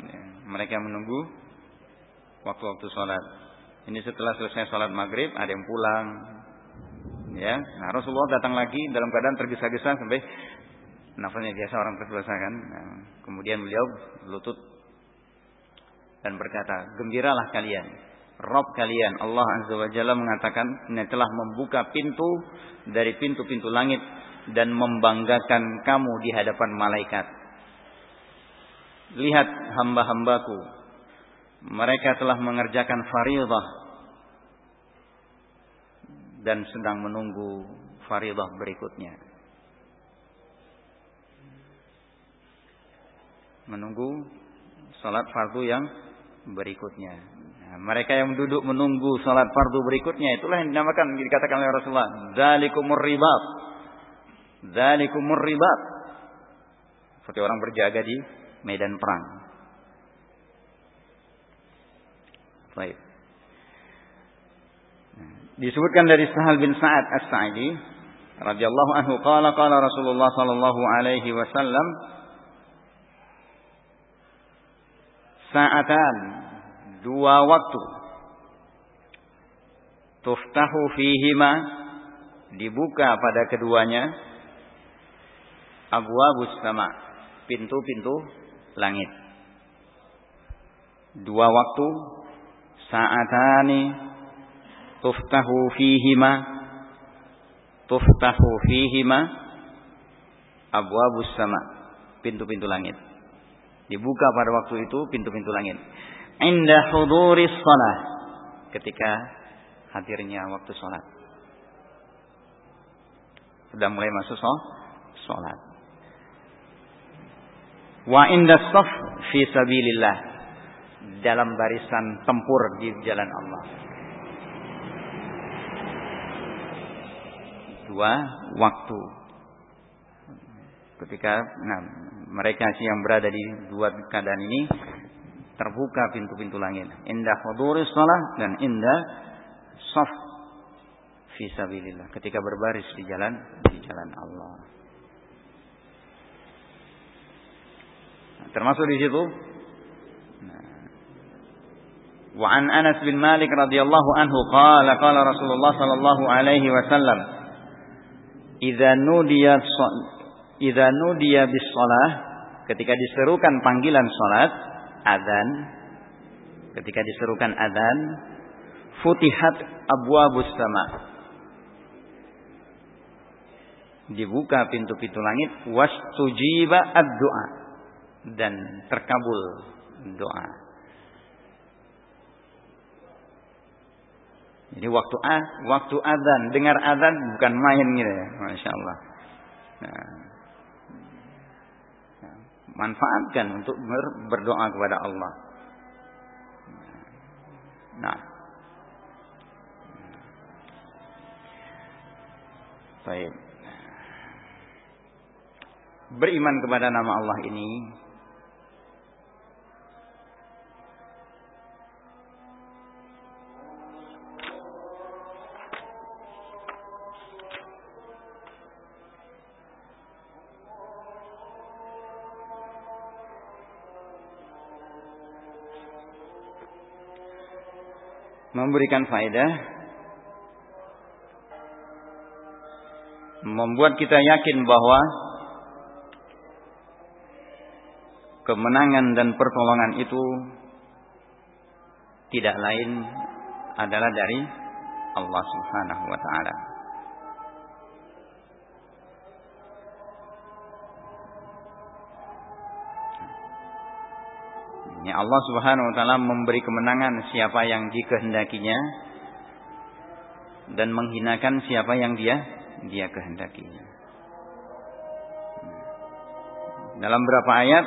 Ya, mereka menunggu waktu-waktu sholat. Ini setelah selesai sholat maghrib ada yang pulang. Ya, nah Rasulullah datang lagi dalam keadaan tergesa-gesa sampai nafasnya biasa orang tergesa kan. Nah, kemudian beliau lutut dan berkata, gembiralah kalian. Rob kalian Allah Azza wa Jalla mengatakan ini telah membuka pintu dari pintu-pintu langit dan membanggakan kamu di hadapan malaikat. Lihat hamba-hambaku. Mereka telah mengerjakan faridah. Dan sedang menunggu faridah berikutnya. Menunggu salat fardu yang berikutnya. Nah, mereka yang duduk menunggu salat fardu berikutnya itulah yang dinamakan dikatakan oleh Rasulullah, "Dzalikumur ribat." Dzalikumur ribat. Seperti orang berjaga di medan perang. Baik. Disebutkan dari Sahal bin Sa'ad As-Sa'idi radhiyallahu anhu qala qala Rasulullah sallallahu alaihi wasallam Sa'atan dua waktu tuftahu fihima dibuka pada keduanya abwabus sama pintu-pintu langit. Dua waktu saatani tuftahu fihima tuftahu fihima abwabus sama pintu-pintu langit. Dibuka pada waktu itu pintu-pintu langit. Inda huduris salah ketika hadirnya waktu sholat. Sudah mulai masuk sholat wa inda saf fi sabilillah dalam barisan tempur di jalan Allah. Dua waktu. Ketika nah, mereka yang berada di dua keadaan ini terbuka pintu-pintu langit. Indah huduris salah dan indah saf fi sabilillah ketika berbaris di jalan di jalan Allah. Termasuk di situ? Wa an Anas bin Malik radhiyallahu anhu qala qala Rasulullah sallallahu alaihi wasallam Idza nudiya idza nudiya bis shalah ketika diserukan panggilan salat adzan ketika diserukan adzan futihat abwabus sama. Dibuka pintu-pintu langit wastujiba ad-du'a dan terkabul doa. Jadi waktu a, waktu adzan, dengar adzan bukan main gitu ya, masya Allah. Nah, nah manfaatkan untuk berdoa kepada Allah. Nah, baik. Beriman kepada nama Allah ini memberikan faedah membuat kita yakin bahwa kemenangan dan pertolongan itu tidak lain adalah dari Allah Subhanahu wa taala. Ya Allah Subhanahu wa taala memberi kemenangan siapa yang dikehendakinya dan menghinakan siapa yang dia dia kehendakinya. Dalam beberapa ayat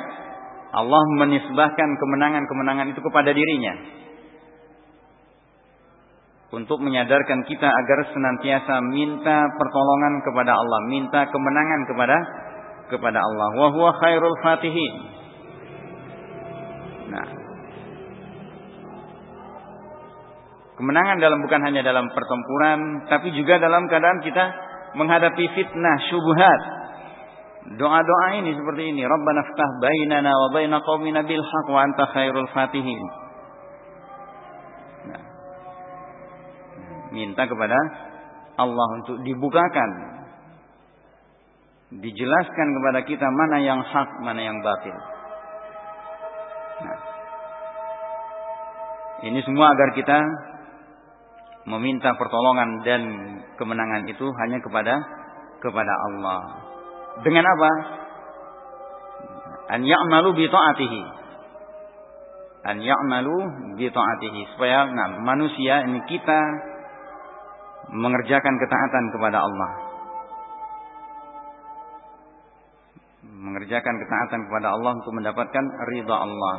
Allah menisbahkan kemenangan-kemenangan itu kepada dirinya. Untuk menyadarkan kita agar senantiasa minta pertolongan kepada Allah, minta kemenangan kepada kepada Allah. Wa huwa khairul fatihin. Nah, kemenangan dalam bukan hanya dalam pertempuran, tapi juga dalam keadaan kita menghadapi fitnah, syubhat. Doa-doa ini seperti ini, Rabbana ftah bainana wa baina qaumina bil wa anta khairul fatihin. Nah, minta kepada Allah untuk dibukakan dijelaskan kepada kita mana yang hak, mana yang batil. Nah, ini semua agar kita meminta pertolongan dan kemenangan itu hanya kepada kepada Allah. Dengan apa? An ya'malu bi ta'atihi. An ya'malu bi ta'atihi supaya nah, manusia ini kita mengerjakan ketaatan kepada Allah. Mengerjakan ketaatan kepada Allah untuk mendapatkan ridha Allah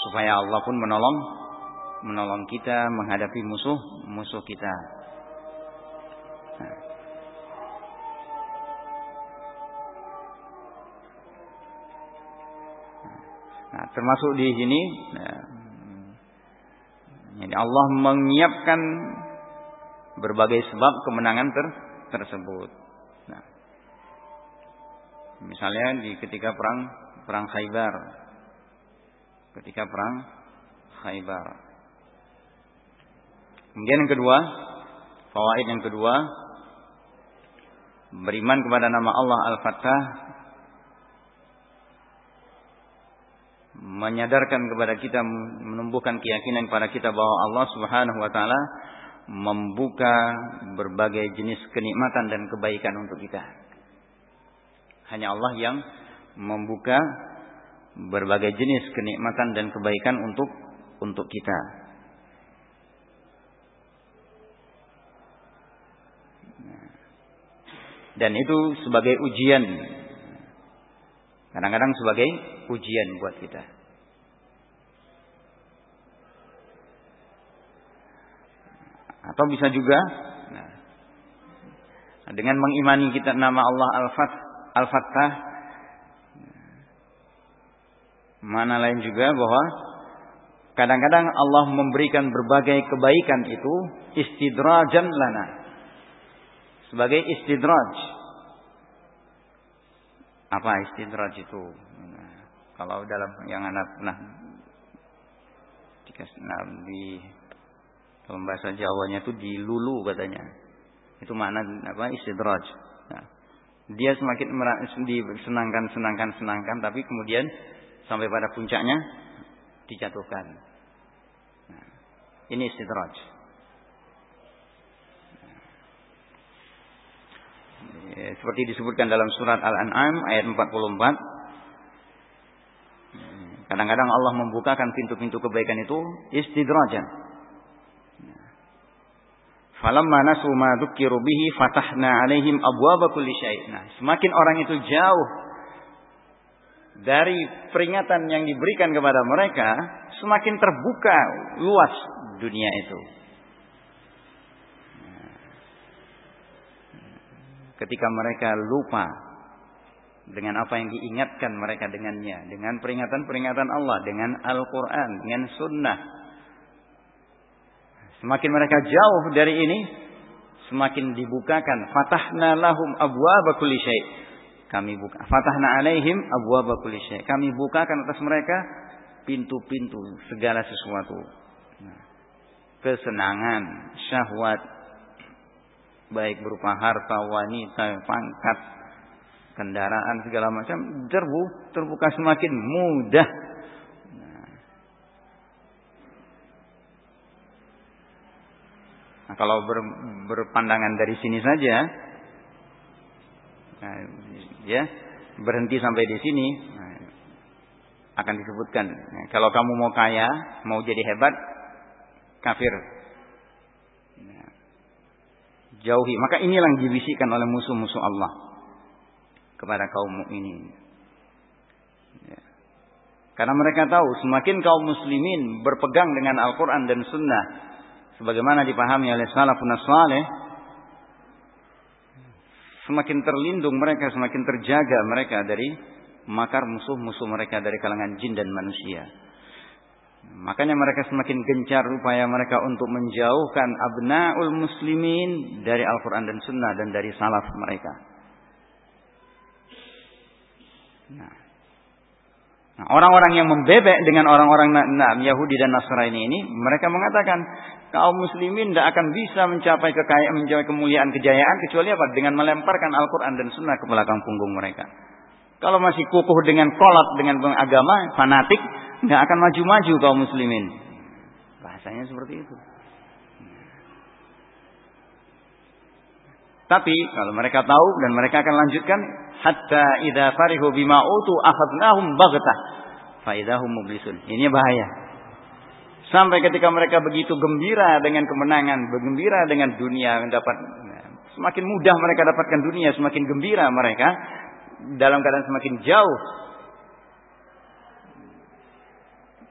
supaya Allah pun menolong menolong kita menghadapi musuh musuh kita. Nah, termasuk di sini nah, jadi Allah menyiapkan berbagai sebab kemenangan ter, tersebut. Nah, misalnya di ketika perang perang Khaybar ketika perang Khaybar. Kemudian yang kedua, fawaid yang kedua, beriman kepada nama Allah Al-Fattah menyadarkan kepada kita menumbuhkan keyakinan kepada kita bahwa Allah Subhanahu wa taala membuka berbagai jenis kenikmatan dan kebaikan untuk kita. Hanya Allah yang membuka berbagai jenis kenikmatan dan kebaikan untuk untuk kita. Dan itu sebagai ujian. Kadang-kadang sebagai ujian buat kita. Atau bisa juga nah, dengan mengimani kita nama Allah Al-Fattah Mana lain juga bahwa kadang-kadang Allah memberikan berbagai kebaikan itu istidrajan lana. Sebagai istidraj. Apa istidraj itu? Nah, kalau dalam yang anak nah, di dalam bahasa Jawanya itu dilulu katanya. Itu mana apa istidraj. Nah, dia semakin disenangkan, senangkan, senangkan, tapi kemudian sampai pada puncaknya dijatuhkan. Nah, ini istidraj. Ya, seperti disebutkan dalam surat Al-An'am ayat 44. Kadang-kadang Allah membukakan pintu-pintu kebaikan itu istidrajan. Falamma nasu ma dzukiru bihi fatahna alaihim abwaaba kulli syai'. Nah, semakin orang itu jauh dari peringatan yang diberikan kepada mereka, semakin terbuka luas dunia itu. Ketika mereka lupa dengan apa yang diingatkan mereka dengannya, dengan peringatan-peringatan Allah, dengan Al-Quran, dengan Sunnah. Semakin mereka jauh dari ini, semakin dibukakan. Fatahna lahum abwa kulli syai' kami buka fatahna alaihim abwaaba kulli syai. Kami bukakan atas mereka pintu-pintu segala sesuatu. Nah, kesenangan, syahwat baik berupa harta, wanita, pangkat, kendaraan segala macam terbu terbuka semakin mudah. Nah, kalau ber, berpandangan dari sini saja, nah, ya berhenti sampai di sini nah, akan disebutkan nah, kalau kamu mau kaya mau jadi hebat kafir nah, jauhi maka inilah yang dibisikkan oleh musuh-musuh Allah kepada kaum mukminin ya. karena mereka tahu semakin kaum muslimin berpegang dengan Al-Quran dan Sunnah sebagaimana dipahami oleh salafun saleh semakin terlindung mereka, semakin terjaga mereka dari makar musuh-musuh mereka dari kalangan jin dan manusia. Makanya mereka semakin gencar upaya mereka untuk menjauhkan abnaul muslimin dari Al-Quran dan Sunnah dan dari salaf mereka. Nah, nah orang-orang yang membebek dengan orang-orang Yahudi dan Nasrani ini, mereka mengatakan kaum muslimin tidak akan bisa mencapai kekayaan, mencapai kemuliaan, kejayaan kecuali apa? Dengan melemparkan Al-Quran dan Sunnah ke belakang punggung mereka. Kalau masih kukuh dengan kolot dengan agama fanatik, nggak akan maju-maju kaum muslimin. Bahasanya seperti itu. Tapi kalau mereka tahu dan mereka akan lanjutkan hatta idza farihu bima utu akhadnahum baghtah fa idahum mublisun. Ini bahaya. Sampai ketika mereka begitu gembira dengan kemenangan, bergembira dengan dunia, mendapat semakin mudah mereka dapatkan dunia, semakin gembira mereka dalam keadaan semakin jauh.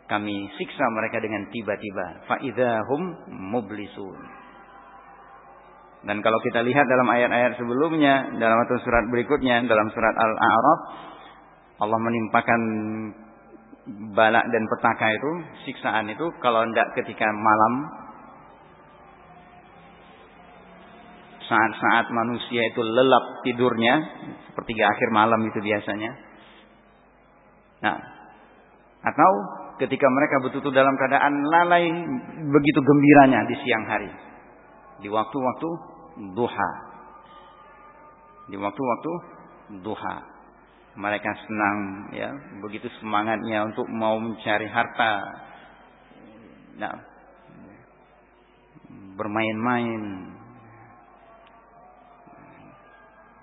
Kami siksa mereka dengan tiba-tiba. Faidahum mublisun. Dan kalau kita lihat dalam ayat-ayat sebelumnya, dalam satu surat berikutnya, dalam surat Al-A'raf, Allah menimpakan balak dan petaka itu, siksaan itu kalau tidak ketika malam saat-saat manusia itu lelap tidurnya seperti akhir malam itu biasanya. Nah, atau ketika mereka betul-betul dalam keadaan lalai begitu gembiranya di siang hari. Di waktu-waktu duha. Di waktu-waktu duha mereka senang ya begitu semangatnya untuk mau mencari harta nah bermain-main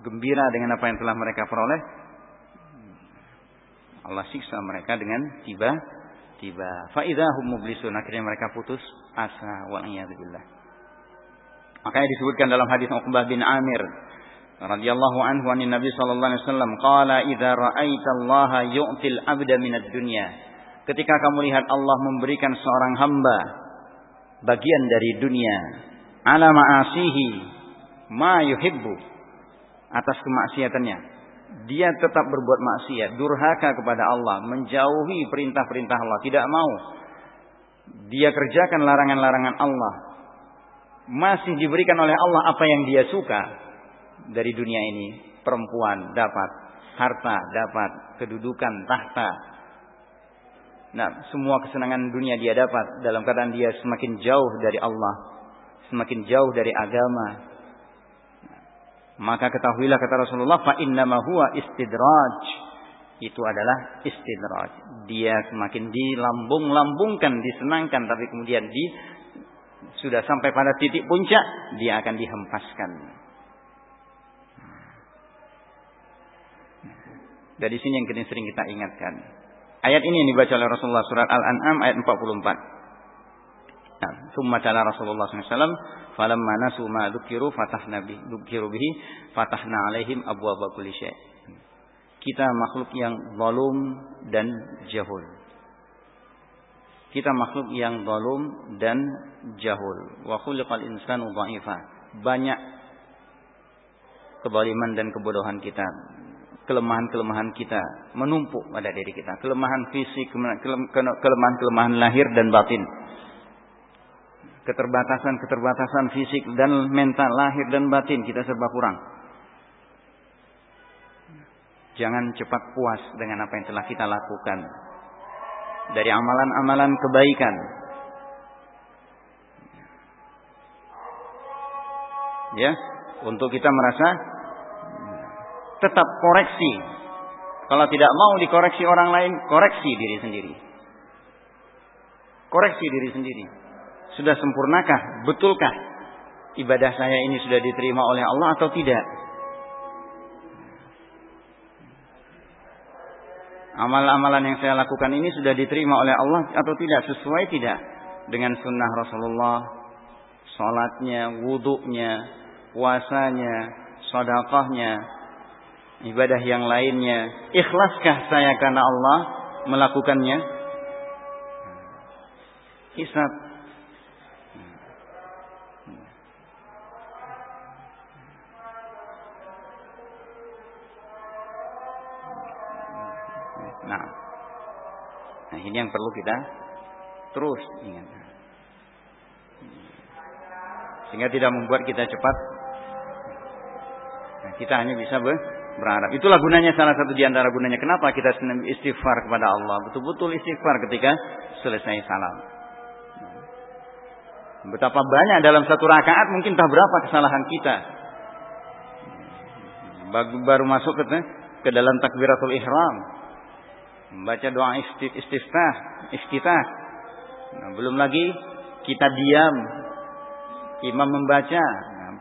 gembira dengan apa yang telah mereka peroleh Allah siksa mereka dengan tiba tiba. Faidahum mublisun. Akhirnya mereka putus. Asa wal makanya disebutkan dalam hadis Uqbah bin Amir radhiyallahu anhu an Nabi sallallahu alaihi wasallam qala idza ra'aita Allah yu'til 'abda minad dunya. Ketika kamu lihat Allah memberikan seorang hamba bagian dari dunia ala ma'asihi ma yuhibbu atas kemaksiatannya dia tetap berbuat maksiat. Durhaka kepada Allah. Menjauhi perintah-perintah Allah. Tidak mau. Dia kerjakan larangan-larangan Allah. Masih diberikan oleh Allah apa yang dia suka. Dari dunia ini. Perempuan dapat, harta dapat, kedudukan, tahta. Nah, semua kesenangan dunia dia dapat. Dalam keadaan dia semakin jauh dari Allah, semakin jauh dari agama. Maka ketahuilah kata Rasulullah, fa innama huwa istidraj. Itu adalah istidraj. Dia semakin dilambung-lambungkan, disenangkan tapi kemudian di sudah sampai pada titik puncak dia akan dihempaskan. Dari sini yang sering kita ingatkan. Ayat ini yang dibaca oleh Rasulullah surat Al-An'am ayat 44. Nah, summa Rasulullah SAW, falamma nasu ma dukiru fatahna bi dukiru bihi fatahna alaihim kulli syai'. Kita makhluk yang zalum dan jahul. Kita makhluk yang zalum dan jahul. Wa khuliqal insanu dha'ifa. Banyak kebaliman dan kebodohan kita kelemahan-kelemahan kita menumpuk pada diri kita. Kelemahan fisik, kelemahan-kelemahan lahir dan batin keterbatasan-keterbatasan fisik dan mental lahir dan batin kita serba kurang. Jangan cepat puas dengan apa yang telah kita lakukan dari amalan-amalan kebaikan. Ya, untuk kita merasa tetap koreksi. Kalau tidak mau dikoreksi orang lain, koreksi diri sendiri. Koreksi diri sendiri. Sudah sempurnakah? Betulkah ibadah saya ini sudah diterima oleh Allah atau tidak? Amal-amalan yang saya lakukan ini sudah diterima oleh Allah atau tidak? Sesuai tidak dengan sunnah Rasulullah? Salatnya, wuduknya, puasanya, sodakahnya, ibadah yang lainnya. Ikhlaskah saya karena Allah melakukannya? Hisab ini yang perlu kita terus ingat. Sehingga tidak membuat kita cepat. Nah, kita hanya bisa berharap. Itulah gunanya salah satu di antara gunanya. Kenapa kita istighfar kepada Allah? Betul-betul istighfar ketika selesai salam. Betapa banyak dalam satu rakaat mungkin tak berapa kesalahan kita. Baru masuk ke dalam takbiratul ihram membaca doa istiftah, istiftah. Nah, belum lagi kita diam, imam membaca, nah,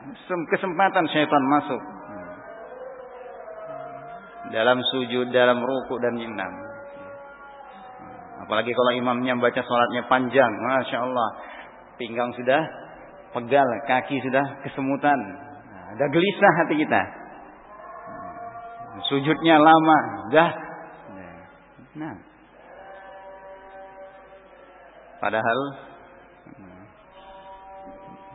kesempatan syaitan masuk dalam sujud, dalam ruku dan imam. Apalagi kalau imamnya baca sholatnya panjang, masya Allah, pinggang sudah pegal, kaki sudah kesemutan, nah, ada gelisah hati kita. Sujudnya lama, dah Nah. Padahal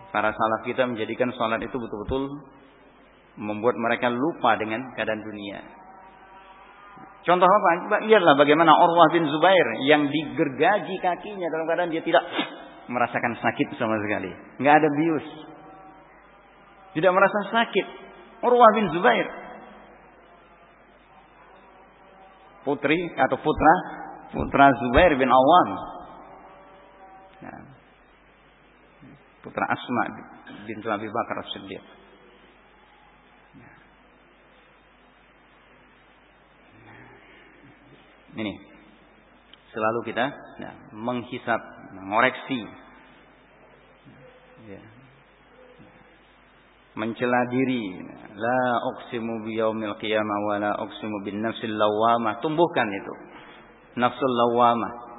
para salaf kita menjadikan sholat itu betul-betul membuat mereka lupa dengan keadaan dunia. Contoh apa? Lihatlah bagaimana Urwah bin Zubair yang digergaji kakinya dalam keadaan dia tidak merasakan sakit sama sekali. Nggak ada bius. Tidak merasa sakit. Urwah bin Zubair putri atau putra putra Zubair bin Awam. Ya. Putra Asma bin Abi Bakar As-Siddiq. Ya. Ini selalu kita ya, menghisap, mengoreksi, ya, mencela diri. La uqsimu biyaumil qiyamah wa la uqsimu bin nafsil lawamah. Tumbuhkan itu. Nafsul lawamah.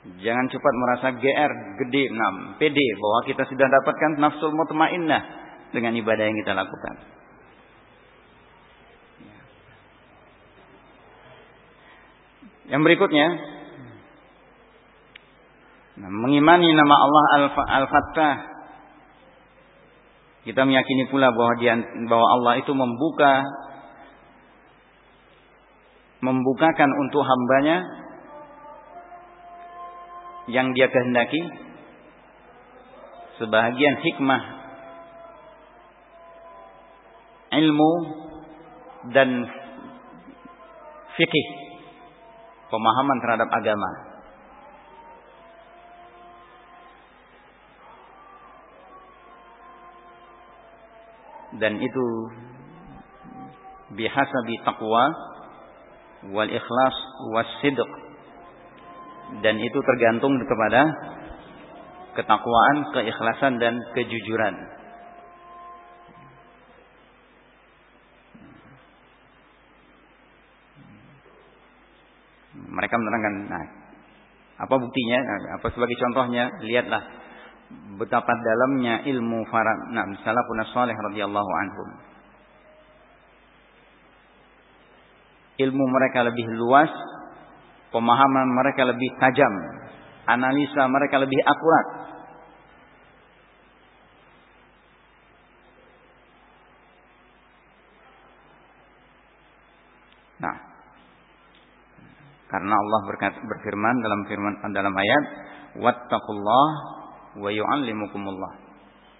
Jangan cepat merasa GR, gede, enam, pede bahwa kita sudah dapatkan nafsul mutmainnah dengan ibadah yang kita lakukan. Yang berikutnya, nah, mengimani nama Allah Al-Fattah kita meyakini pula bahwa dia, bahwa Allah itu membuka membukakan untuk hambanya yang dia kehendaki sebahagian hikmah ilmu dan fikih pemahaman terhadap agama dan itu bihasabi taqwa wal ikhlas was sidq dan itu tergantung kepada ketakwaan, keikhlasan dan kejujuran. Mereka menerangkan, nah, apa buktinya? Nah, apa sebagai contohnya? Lihatlah betapa dalamnya ilmu para nah, salafun salih radhiyallahu anhum. Ilmu mereka lebih luas, pemahaman mereka lebih tajam, analisa mereka lebih akurat. Nah, karena Allah berkata, berfirman dalam firman dalam ayat, "Wattaqullah wa yu'allimukumullah."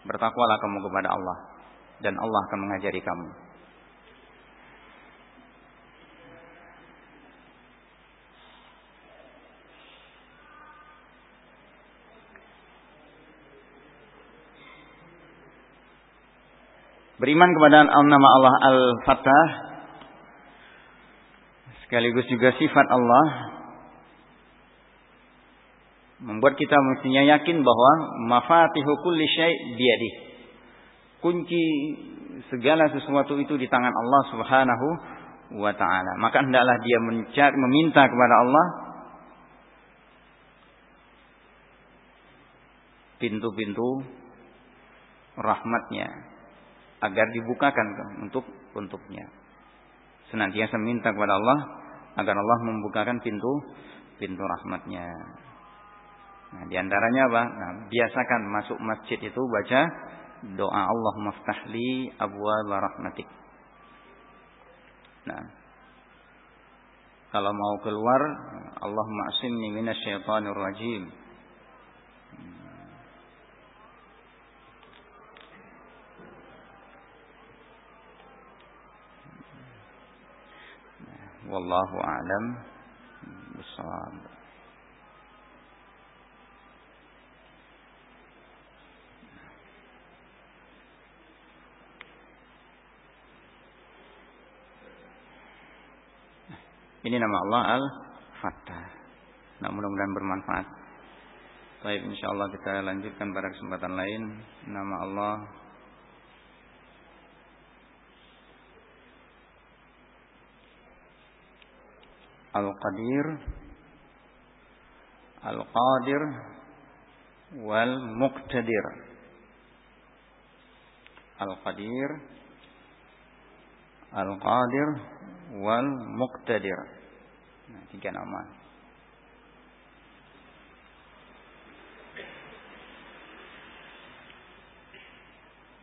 Bertakwalah kamu kepada Allah dan Allah akan mengajari kamu. Beriman kepada nama Allah Al-Fattah sekaligus juga sifat Allah membuat kita mestinya yakin bahwa mafatihu kulli syai'. Kunci segala sesuatu itu di tangan Allah Subhanahu wa taala. Maka hendaklah dia mencari meminta kepada Allah pintu-pintu rahmatnya agar dibukakan untuk untuknya. Senantiasa minta kepada Allah agar Allah membukakan pintu pintu rahmatnya. Nah, di antaranya apa? Nah, biasakan masuk masjid itu baca doa Allah maftahli abwa rahmatik. Nah, kalau mau keluar, Allah ma'asimni minasyaitonir rajim. wallahu a'lam bishawab Ini nama Allah Al-Fattah. Nah, mudah-mudahan bermanfaat. Baik, insyaallah kita lanjutkan pada kesempatan lain. Nama Allah Al-Qadir Al-Qadir Wal-Muqtadir Al-Qadir Al-Qadir Wal-Muqtadir nah, Tiga nama